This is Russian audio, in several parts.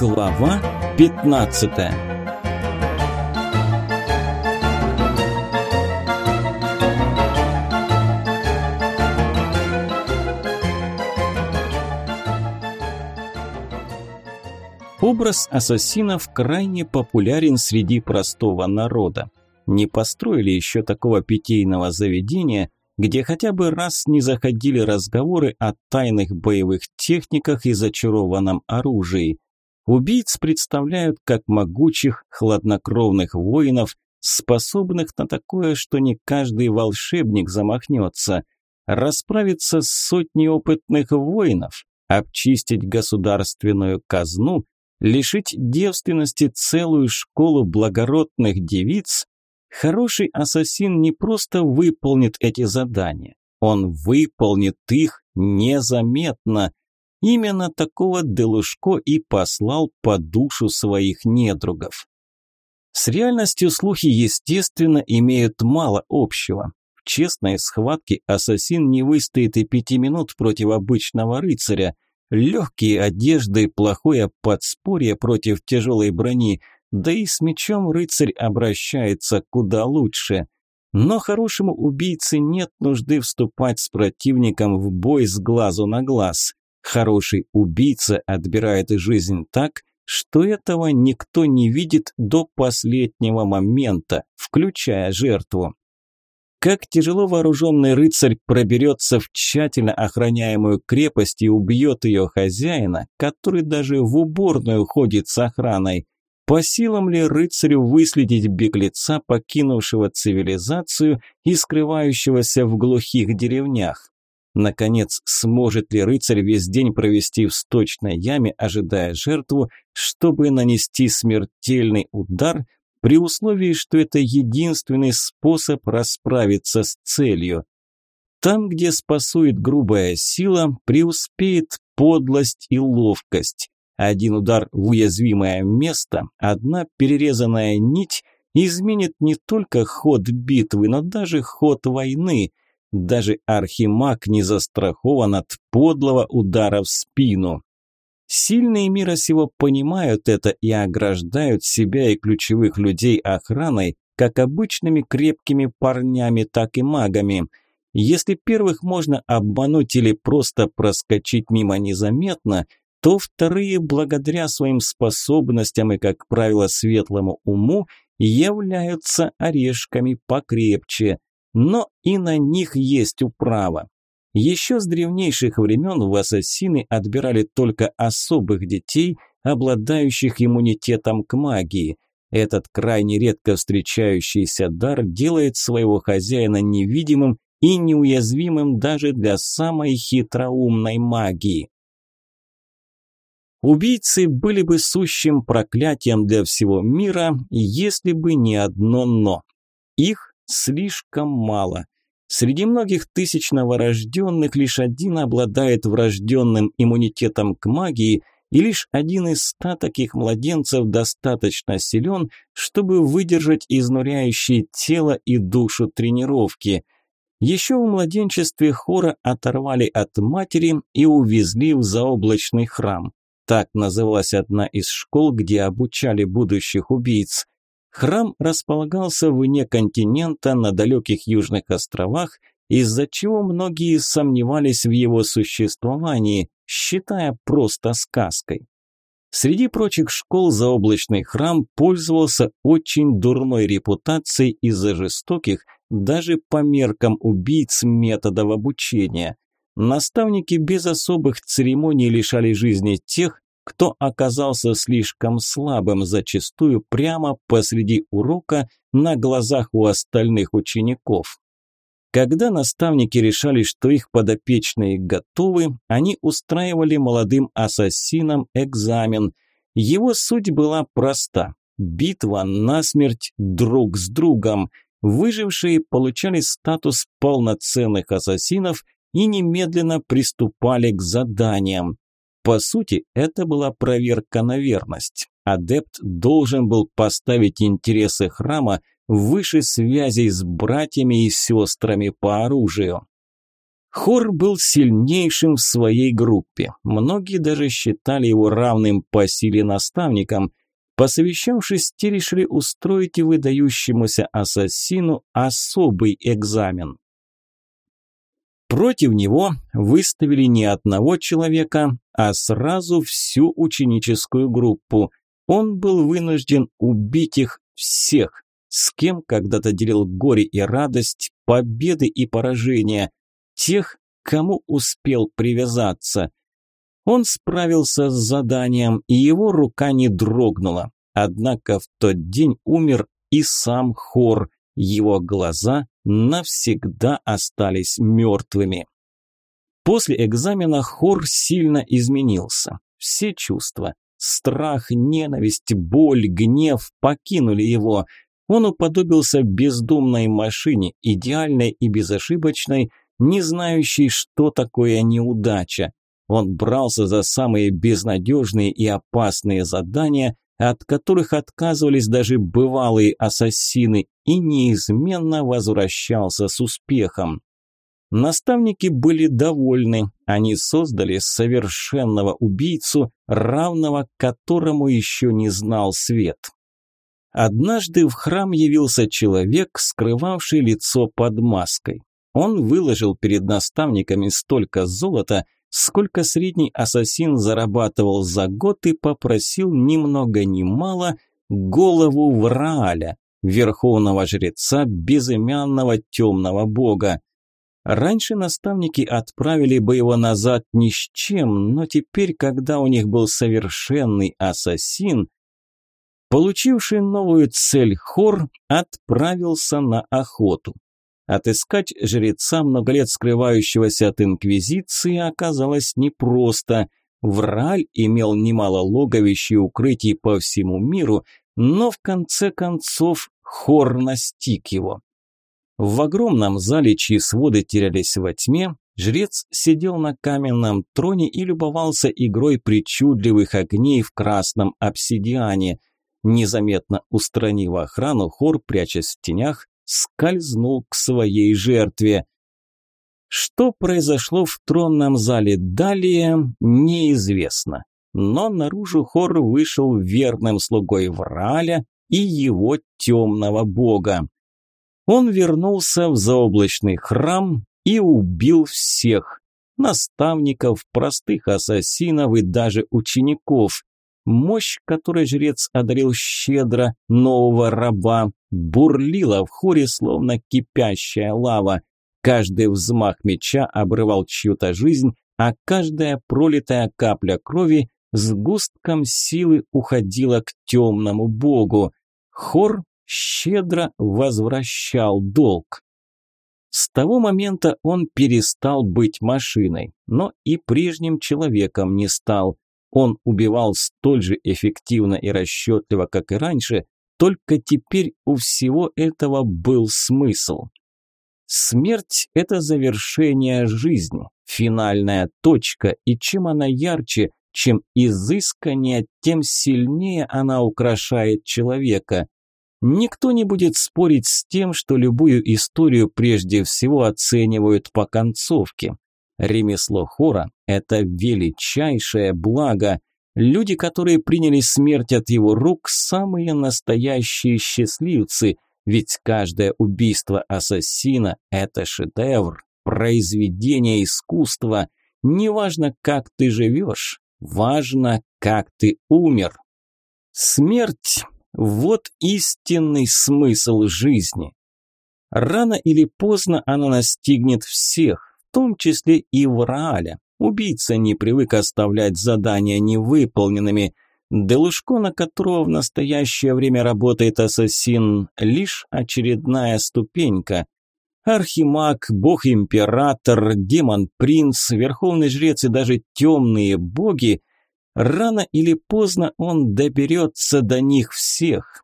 Глава 15 Образ ассасинов крайне популярен среди простого народа. Не построили еще такого питейного заведения, где хотя бы раз не заходили разговоры о тайных боевых техниках и зачарованном оружии. Убийц представляют как могучих, хладнокровных воинов, способных на такое, что не каждый волшебник замахнется. Расправиться с сотней опытных воинов, обчистить государственную казну, лишить девственности целую школу благородных девиц, хороший ассасин не просто выполнит эти задания, он выполнит их незаметно. Именно такого Делушко и послал по душу своих недругов. С реальностью слухи, естественно, имеют мало общего. В честной схватке ассасин не выстоит и пяти минут против обычного рыцаря – Легкие одежды, плохое подспорье против тяжелой брони, да и с мечом рыцарь обращается куда лучше. Но хорошему убийце нет нужды вступать с противником в бой с глазу на глаз. Хороший убийца отбирает жизнь так, что этого никто не видит до последнего момента, включая жертву. Как тяжело вооруженный рыцарь проберется в тщательно охраняемую крепость и убьет ее хозяина, который даже в уборную ходит с охраной. По силам ли рыцарю выследить беглеца, покинувшего цивилизацию и скрывающегося в глухих деревнях? Наконец, сможет ли рыцарь весь день провести в сточной яме, ожидая жертву, чтобы нанести смертельный удар – при условии, что это единственный способ расправиться с целью. Там, где спасует грубая сила, преуспеет подлость и ловкость. Один удар в уязвимое место, одна перерезанная нить изменит не только ход битвы, но даже ход войны. Даже архимаг не застрахован от подлого удара в спину. Сильные мира сего понимают это и ограждают себя и ключевых людей охраной, как обычными крепкими парнями, так и магами. Если первых можно обмануть или просто проскочить мимо незаметно, то вторые, благодаря своим способностям и, как правило, светлому уму, являются орешками покрепче. Но и на них есть управа. Еще с древнейших времен в ассасины отбирали только особых детей, обладающих иммунитетом к магии. Этот крайне редко встречающийся дар делает своего хозяина невидимым и неуязвимым даже для самой хитроумной магии. Убийцы были бы сущим проклятием для всего мира, если бы не одно «но». Их слишком мало – Среди многих тысяч новорожденных лишь один обладает врожденным иммунитетом к магии, и лишь один из ста таких младенцев достаточно силен, чтобы выдержать изнуряющие тело и душу тренировки. Еще в младенчестве Хора оторвали от матери и увезли в заоблачный храм. Так называлась одна из школ, где обучали будущих убийц. Храм располагался вне континента на далеких южных островах, из-за чего многие сомневались в его существовании, считая просто сказкой. Среди прочих школ заоблачный храм пользовался очень дурной репутацией из-за жестоких, даже по меркам убийц методов обучения. Наставники без особых церемоний лишали жизни тех, кто оказался слишком слабым, зачастую прямо посреди урока на глазах у остальных учеников. Когда наставники решали, что их подопечные готовы, они устраивали молодым ассасинам экзамен. Его суть была проста – битва насмерть друг с другом. Выжившие получали статус полноценных ассасинов и немедленно приступали к заданиям. По сути, это была проверка на верность. Адепт должен был поставить интересы храма выше связей с братьями и сестрами по оружию. Хор был сильнейшим в своей группе. Многие даже считали его равным по силе наставникам. Посовещавшись, те решили устроить выдающемуся ассасину особый экзамен. Против него выставили не одного человека, а сразу всю ученическую группу. Он был вынужден убить их всех, с кем когда-то делил горе и радость, победы и поражения, тех, кому успел привязаться. Он справился с заданием, и его рука не дрогнула. Однако в тот день умер и сам Хор, его глаза навсегда остались мертвыми. После экзамена Хор сильно изменился. Все чувства – страх, ненависть, боль, гнев – покинули его. Он уподобился бездумной машине, идеальной и безошибочной, не знающей, что такое неудача. Он брался за самые безнадежные и опасные задания, от которых отказывались даже бывалые ассасины, и неизменно возвращался с успехом. Наставники были довольны, они создали совершенного убийцу, равного которому еще не знал свет. Однажды в храм явился человек, скрывавший лицо под маской. Он выложил перед наставниками столько золота, сколько средний ассасин зарабатывал за год и попросил ни много ни мало голову Врааля, верховного жреца безымянного темного бога. Раньше наставники отправили бы его назад ни с чем, но теперь, когда у них был совершенный ассасин, получивший новую цель Хор отправился на охоту. Отыскать жреца, много лет скрывающегося от инквизиции, оказалось непросто. Враль имел немало логовищ и укрытий по всему миру, но в конце концов Хор настиг его. В огромном зале, чьи своды терялись во тьме, жрец сидел на каменном троне и любовался игрой причудливых огней в красном обсидиане. Незаметно устранив охрану, хор, прячась в тенях, скользнул к своей жертве. Что произошло в тронном зале далее, неизвестно. Но наружу хор вышел верным слугой Враля и его темного бога. Он вернулся в заоблачный храм и убил всех – наставников, простых ассасинов и даже учеников. Мощь, которой жрец одарил щедро нового раба, бурлила в хоре, словно кипящая лава. Каждый взмах меча обрывал чью-то жизнь, а каждая пролитая капля крови с густком силы уходила к темному богу. Хор щедро возвращал долг. С того момента он перестал быть машиной, но и прежним человеком не стал. Он убивал столь же эффективно и расчетливо, как и раньше, только теперь у всего этого был смысл. Смерть – это завершение жизни, финальная точка, и чем она ярче, чем изысканнее, тем сильнее она украшает человека. Никто не будет спорить с тем, что любую историю прежде всего оценивают по концовке. Ремесло хора – это величайшее благо. Люди, которые приняли смерть от его рук, самые настоящие счастливцы, ведь каждое убийство ассасина – это шедевр, произведение искусства. Неважно, как ты живешь, важно, как ты умер. Смерть вот истинный смысл жизни. Рано или поздно она настигнет всех, том числе и Врааля. Убийца не привык оставлять задания невыполненными. Делушко, на которого в настоящее время работает ассасин, лишь очередная ступенька. Архимаг, бог-император, демон-принц, верховный жрец и даже темные боги Рано или поздно он доберется до них всех.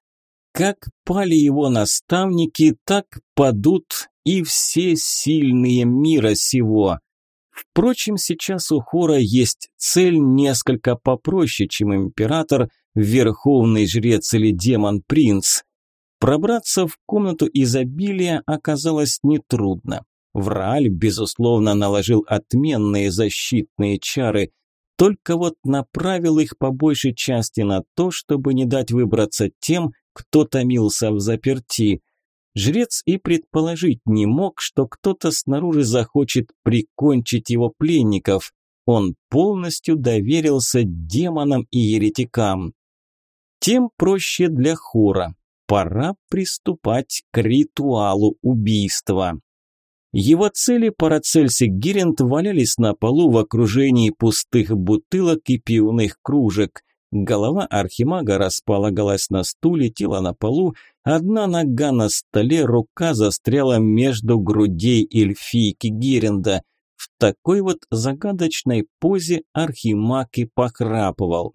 Как пали его наставники, так падут и все сильные мира сего. Впрочем, сейчас у Хора есть цель несколько попроще, чем император, верховный жрец или демон-принц. Пробраться в комнату изобилия оказалось нетрудно. Врааль, безусловно, наложил отменные защитные чары, только вот направил их по большей части на то, чтобы не дать выбраться тем, кто томился в заперти. Жрец и предположить не мог, что кто-то снаружи захочет прикончить его пленников. Он полностью доверился демонам и еретикам. Тем проще для хора. Пора приступать к ритуалу убийства. Его цели Парацельс и Гиринд валялись на полу в окружении пустых бутылок и пивных кружек. Голова архимага располагалась на стуле, тело на полу, одна нога на столе, рука застряла между грудей эльфийки Гиренда. В такой вот загадочной позе архимаг и похрапывал.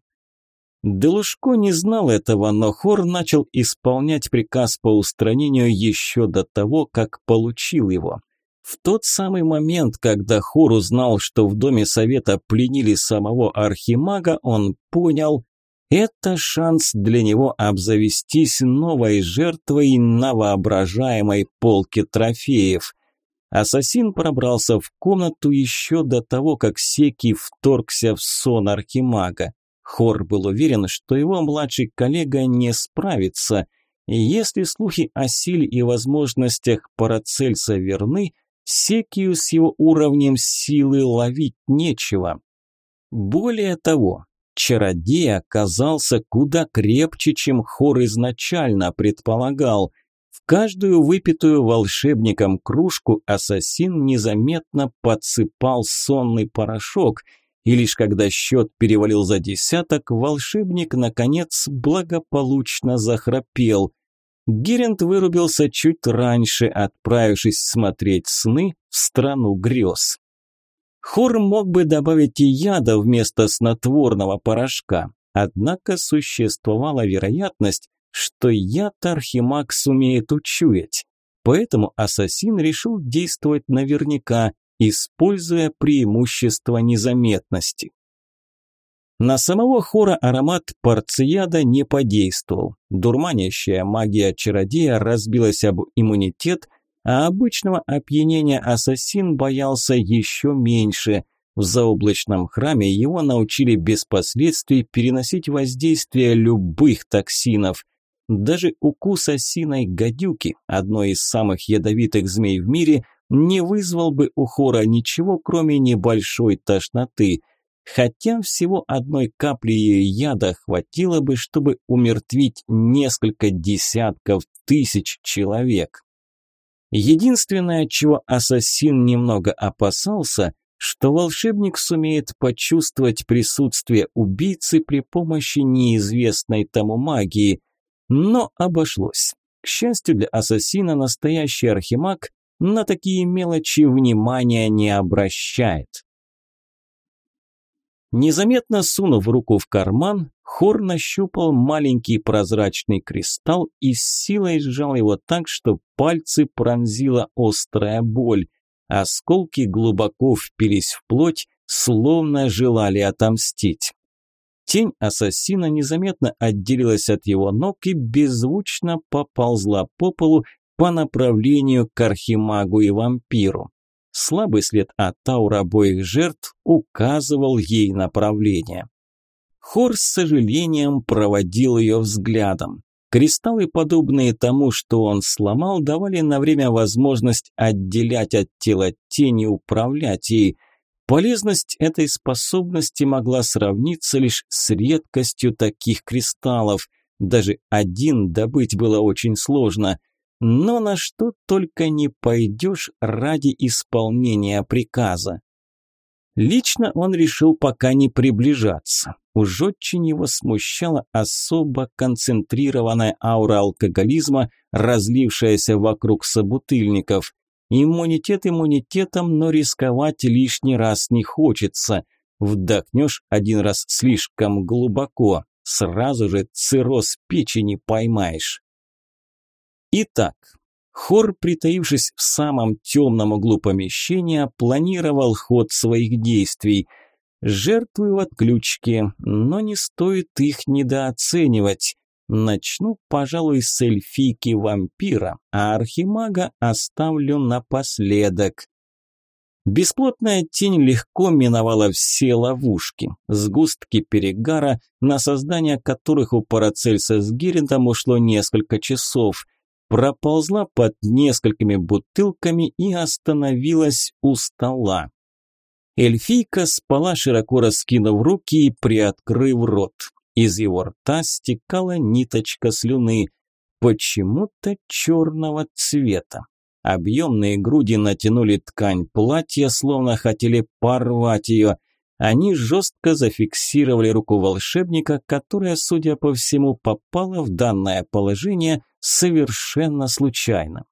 Делушко не знал этого, но Хор начал исполнять приказ по устранению еще до того, как получил его. В тот самый момент, когда Хор узнал, что в доме совета пленили самого архимага, он понял, это шанс для него обзавестись новой жертвой на воображаемой полке трофеев. Ассасин пробрался в комнату еще до того, как Секи вторгся в сон архимага. Хор был уверен, что его младший коллега не справится. Если слухи о силе и возможностях Парацельса верны, Секию с его уровнем силы ловить нечего. Более того, чародей оказался куда крепче, чем Хор изначально предполагал. В каждую выпитую волшебником кружку ассасин незаметно подсыпал сонный порошок – и лишь когда счет перевалил за десяток, волшебник, наконец, благополучно захрапел. Геринд вырубился чуть раньше, отправившись смотреть сны в страну грез. Хор мог бы добавить и яда вместо снотворного порошка, однако существовала вероятность, что яд Архимаг сумеет учуять. Поэтому ассасин решил действовать наверняка, используя преимущество незаметности. На самого хора аромат парцияда не подействовал. Дурманящая магия чародея разбилась об иммунитет, а обычного опьянения ассасин боялся еще меньше. В заоблачном храме его научили без последствий переносить воздействие любых токсинов. Даже укус осиной гадюки, одной из самых ядовитых змей в мире, не вызвал бы у хора ничего, кроме небольшой тошноты, хотя всего одной капли яда хватило бы, чтобы умертвить несколько десятков тысяч человек. Единственное, чего ассасин немного опасался, что волшебник сумеет почувствовать присутствие убийцы при помощи неизвестной тому магии, но обошлось. К счастью для ассасина, настоящий архимаг на такие мелочи внимания не обращает. Незаметно сунув руку в карман, Хор нащупал маленький прозрачный кристалл и с силой сжал его так, что пальцы пронзила острая боль. Осколки глубоко впились в плоть, словно желали отомстить. Тень ассасина незаметно отделилась от его ног и беззвучно поползла по полу, по направлению к архимагу и вампиру. Слабый след от аур обоих жертв указывал ей направление. Хор с сожалением проводил ее взглядом. Кристаллы, подобные тому, что он сломал, давали на время возможность отделять от тела тени и управлять ей. Полезность этой способности могла сравниться лишь с редкостью таких кристаллов. Даже один добыть было очень сложно. Но на что только не пойдешь ради исполнения приказа. Лично он решил пока не приближаться. Уж очень его смущала особо концентрированная аура алкоголизма, разлившаяся вокруг собутыльников. Иммунитет иммунитетом, но рисковать лишний раз не хочется. Вдохнешь один раз слишком глубоко, сразу же цирроз печени поймаешь. Итак, Хор, притаившись в самом темном углу помещения, планировал ход своих действий. Жертвы в отключке, но не стоит их недооценивать. Начну, пожалуй, с эльфийки вампира, а архимага оставлю напоследок. Бесплотная тень легко миновала все ловушки, сгустки перегара, на создание которых у Парацельса с Герентом ушло несколько часов, проползла под несколькими бутылками и остановилась у стола. Эльфийка спала, широко раскинув руки и приоткрыв рот. Из его рта стекала ниточка слюны, почему-то черного цвета. Объемные груди натянули ткань платья, словно хотели порвать ее. Они жестко зафиксировали руку волшебника, которая, судя по всему, попала в данное положение совершенно случайно.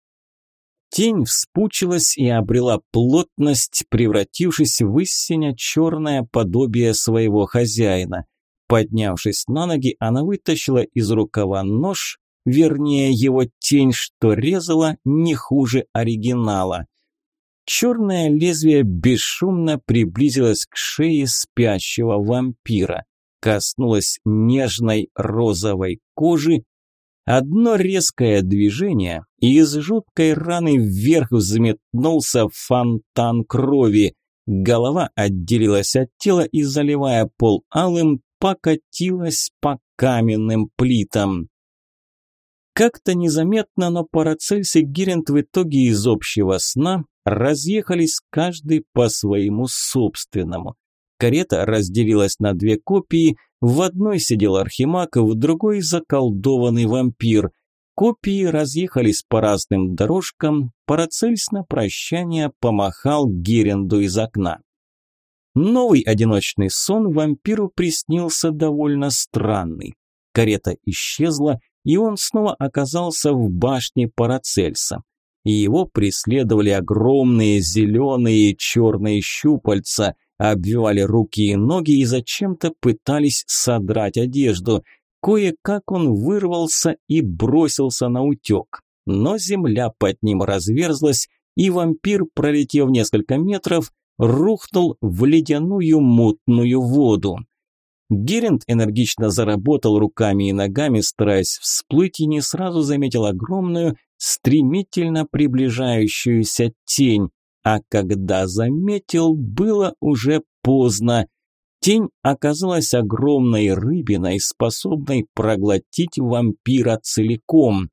Тень вспучилась и обрела плотность, превратившись в истинно черное подобие своего хозяина. Поднявшись на ноги, она вытащила из рукава нож вернее его тень, что резала не хуже оригинала. Черное лезвие бесшумно приблизилось к шее спящего вампира, коснулось нежной розовой кожи. Одно резкое движение, и из жуткой раны вверх взметнулся фонтан крови. Голова отделилась от тела и, заливая пол алым, покатилась по каменным плитам. Как-то незаметно, но Парацельс и Герент в итоге из общего сна разъехались каждый по своему собственному. Карета разделилась на две копии, в одной сидел Архимаг, в другой заколдованный вампир. Копии разъехались по разным дорожкам, Парацельс на прощание помахал Геренду из окна. Новый одиночный сон вампиру приснился довольно странный. Карета исчезла, и он снова оказался в башне Парацельса. И его преследовали огромные зеленые и черные щупальца, обвивали руки и ноги и зачем-то пытались содрать одежду. Кое-как он вырвался и бросился на утек. Но земля под ним разверзлась, и вампир, пролетев несколько метров, рухнул в ледяную мутную воду. Геринд энергично заработал руками и ногами, стараясь всплыть, и не сразу заметил огромную, стремительно приближающуюся тень. А когда заметил, было уже поздно. Тень оказалась огромной рыбиной, способной проглотить вампира целиком.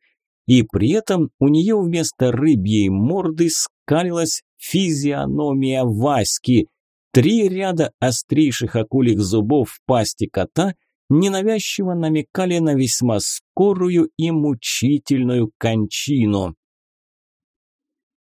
И при этом у нее вместо рыбьей морды скалилась физиономия Васьки, Три ряда острейших акулих зубов в пасти кота ненавязчиво намекали на весьма скорую и мучительную кончину.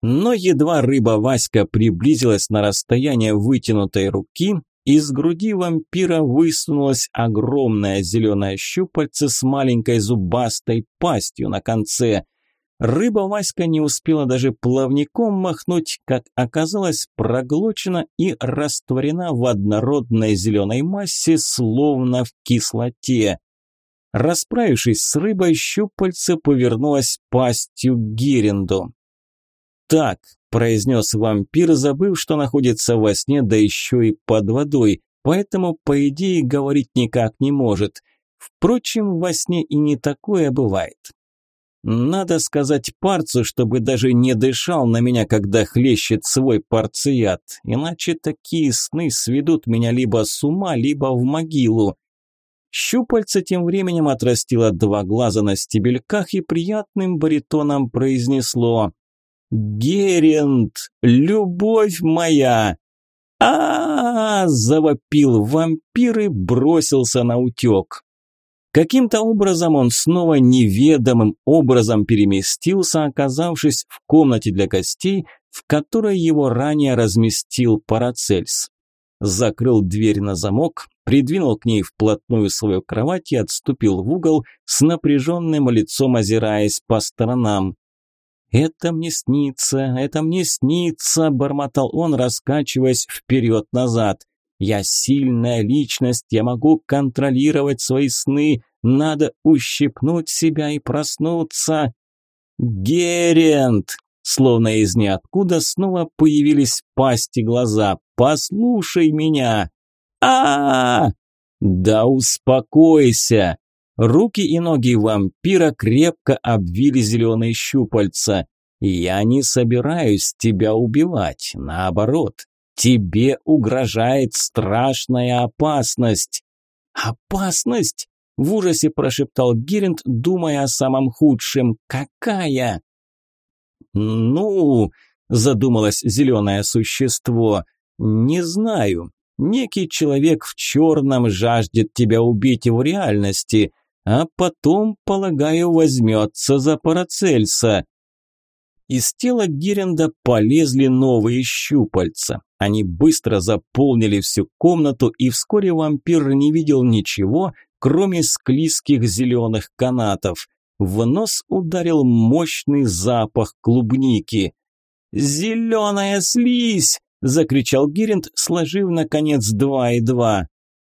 Но едва рыба Васька приблизилась на расстояние вытянутой руки, из груди вампира высунулась огромная зеленая щупальце с маленькой зубастой пастью на конце – Рыба Васька не успела даже плавником махнуть, как оказалось проглочена и растворена в однородной зеленой массе, словно в кислоте. Расправившись с рыбой, щупальце повернулось пастью к Геренду. «Так», – произнес вампир, забыв, что находится во сне, да еще и под водой, поэтому, по идее, говорить никак не может. Впрочем, во сне и не такое бывает. Надо сказать парцу, чтобы даже не дышал на меня, когда хлещет свой парцият, иначе такие сны сведут меня либо с ума, либо в могилу. Щупальце тем временем отрастило два глаза на стебельках и приятным баритоном произнесло «Герент, любовь моя!» а, -а, -а, завопил вампир и бросился на утек. Каким-то образом он снова неведомым образом переместился, оказавшись в комнате для гостей, в которой его ранее разместил Парацельс. Закрыл дверь на замок, придвинул к ней вплотную свою кровать и отступил в угол, с напряженным лицом озираясь по сторонам. «Это мне снится, это мне снится», – бормотал он, раскачиваясь вперед-назад. Я сильная личность, я могу контролировать свои сны, надо ущипнуть себя и проснуться. Герент! Словно из ниоткуда снова появились пасти глаза. Послушай меня! а, -а, -а! Да успокойся! Руки и ноги вампира крепко обвили зеленые щупальца. «Я не собираюсь тебя убивать, наоборот, тебе угрожает страшная опасность». «Опасность?» – в ужасе прошептал Геринд, думая о самом худшем. «Какая?» «Ну...» – задумалось зеленое существо. «Не знаю. Некий человек в черном жаждет тебя убить в реальности, а потом, полагаю, возьмется за Парацельса». Из тела Геренда полезли новые щупальца. Они быстро заполнили всю комнату, и вскоре вампир не видел ничего, кроме склизких зеленых канатов. В нос ударил мощный запах клубники. «Зеленая слизь!» – закричал Гиринд, сложив, наконец, два и два.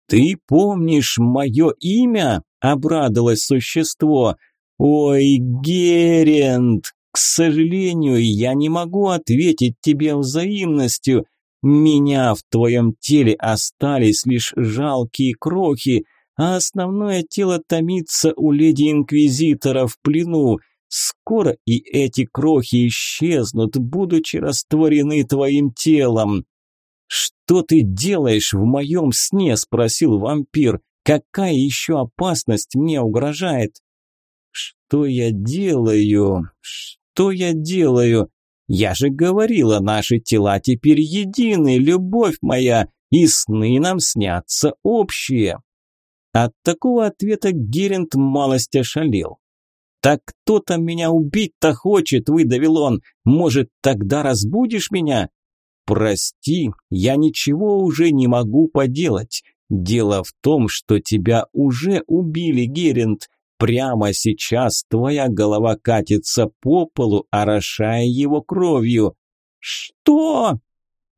«Ты помнишь мое имя?» – обрадовалось существо. «Ой, Геринд, к сожалению, я не могу ответить тебе взаимностью. Меня в твоем теле остались лишь жалкие крохи, а основное тело томится у леди-инквизитора в плену. Скоро и эти крохи исчезнут, будучи растворены твоим телом. «Что ты делаешь в моем сне?» – спросил вампир. «Какая еще опасность мне угрожает?» «Что я делаю? Что я делаю? Я же говорила, наши тела теперь едины, любовь моя, и сны нам снятся общие». От такого ответа Геринд малость ошалел. «Так кто-то меня убить-то хочет», – выдавил он. «Может, тогда разбудишь меня?» «Прости, я ничего уже не могу поделать. Дело в том, что тебя уже убили, Геринд. Прямо сейчас твоя голова катится по полу, орошая его кровью». «Что?»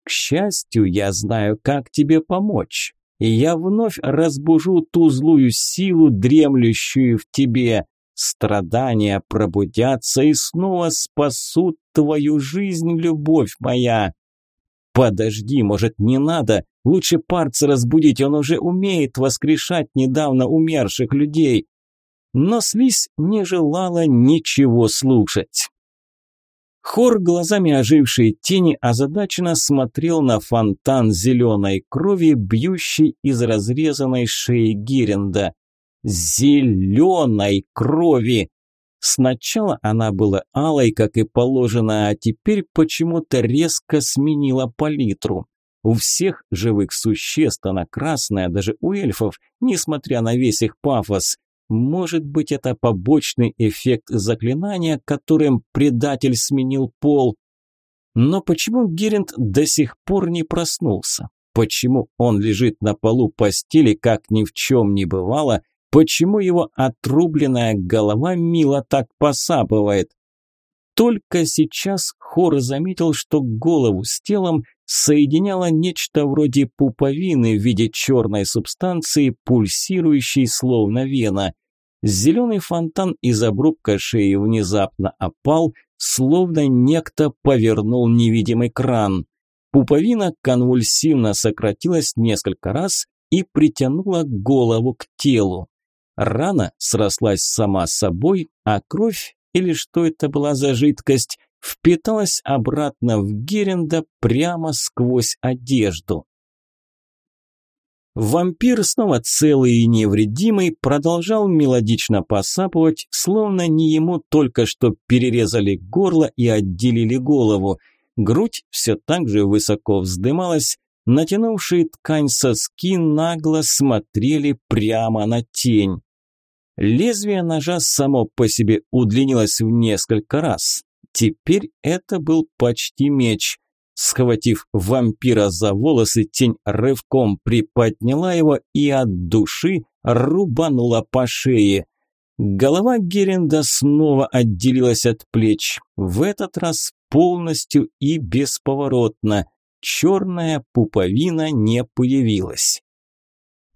«К счастью, я знаю, как тебе помочь и я вновь разбужу ту злую силу, дремлющую в тебе. Страдания пробудятся и снова спасут твою жизнь, любовь моя. Подожди, может, не надо? Лучше парца разбудить, он уже умеет воскрешать недавно умерших людей. Но слизь не желала ничего слушать. Хор, глазами ожившей тени, озадаченно смотрел на фонтан зеленой крови, бьющий из разрезанной шеи Гиренда. Зеленой крови! Сначала она была алой, как и положено, а теперь почему-то резко сменила палитру. У всех живых существ она красная, даже у эльфов, несмотря на весь их пафос. Может быть, это побочный эффект заклинания, которым предатель сменил пол. Но почему Геринд до сих пор не проснулся? Почему он лежит на полу постели, как ни в чем не бывало? Почему его отрубленная голова мило так посапывает? Только сейчас Хор заметил, что голову с телом соединяло нечто вроде пуповины в виде черной субстанции, пульсирующей словно вена. Зеленый фонтан из обрубка шеи внезапно опал, словно некто повернул невидимый кран. Пуповина конвульсивно сократилась несколько раз и притянула голову к телу. Рана срослась сама собой, а кровь, или что это была за жидкость, впиталась обратно в Геренда прямо сквозь одежду. Вампир, снова целый и невредимый, продолжал мелодично посапывать, словно не ему только что перерезали горло и отделили голову. Грудь все так же высоко вздымалась, натянувшие ткань соски нагло смотрели прямо на тень. Лезвие ножа само по себе удлинилось в несколько раз. Теперь это был почти меч. Схватив вампира за волосы, тень рывком приподняла его и от души рубанула по шее. Голова Геренда снова отделилась от плеч, в этот раз полностью и бесповоротно. Черная пуповина не появилась.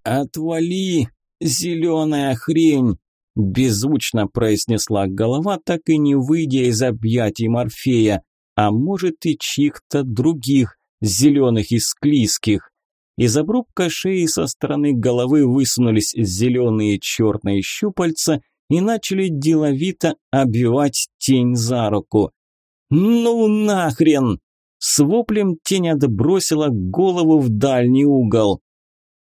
«Отвали, зеленая хрень!» Беззвучно произнесла голова, так и не выйдя из объятий Морфея а может и чьих-то других, зеленых и склизких. из обрубка шеи со стороны головы высунулись зеленые черные щупальца и начали деловито обвивать тень за руку. «Ну нахрен!» С воплем тень отбросила голову в дальний угол.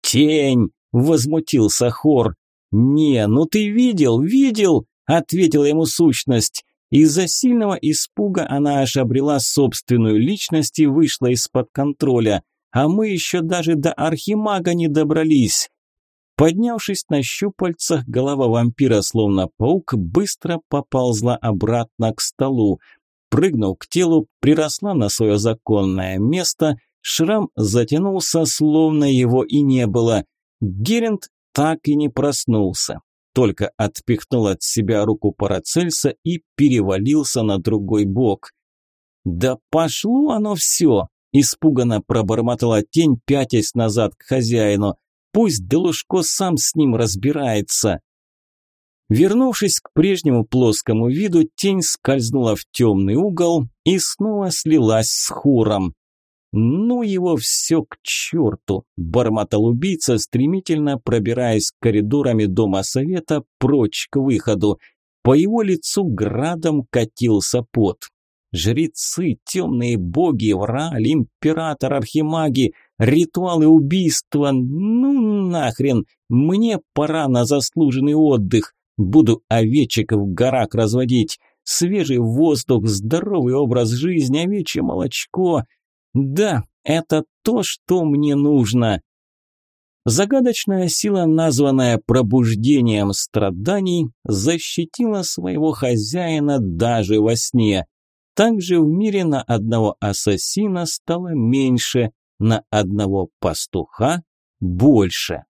«Тень!» – возмутился Хор. «Не, ну ты видел, видел!» – ответила ему сущность. Из-за сильного испуга она аж обрела собственную личность и вышла из-под контроля. А мы еще даже до архимага не добрались. Поднявшись на щупальцах, голова вампира, словно паук, быстро поползла обратно к столу. Прыгнув к телу, приросла на свое законное место, шрам затянулся, словно его и не было. Геринд так и не проснулся, только отпихнул от себя руку Парацельса и перевалился на другой бок. «Да пошло оно все!» – испуганно пробормотала тень, пятясь назад к хозяину. «Пусть Делушко сам с ним разбирается!» Вернувшись к прежнему плоскому виду, тень скользнула в темный угол и снова слилась с хором. «Ну его все к черту!» – бормотал убийца, стремительно пробираясь коридорами Дома Совета прочь к выходу. По его лицу градом катился пот. Жрецы, темные боги, враль, император, архимаги, ритуалы убийства. Ну нахрен, мне пора на заслуженный отдых. Буду овечек в горах разводить. Свежий воздух, здоровый образ жизни, овечье молочко. Да, это то, что мне нужно. Загадочная сила, названная пробуждением страданий, защитила своего хозяина даже во сне. Также в мире на одного ассасина стало меньше, на одного пастуха больше.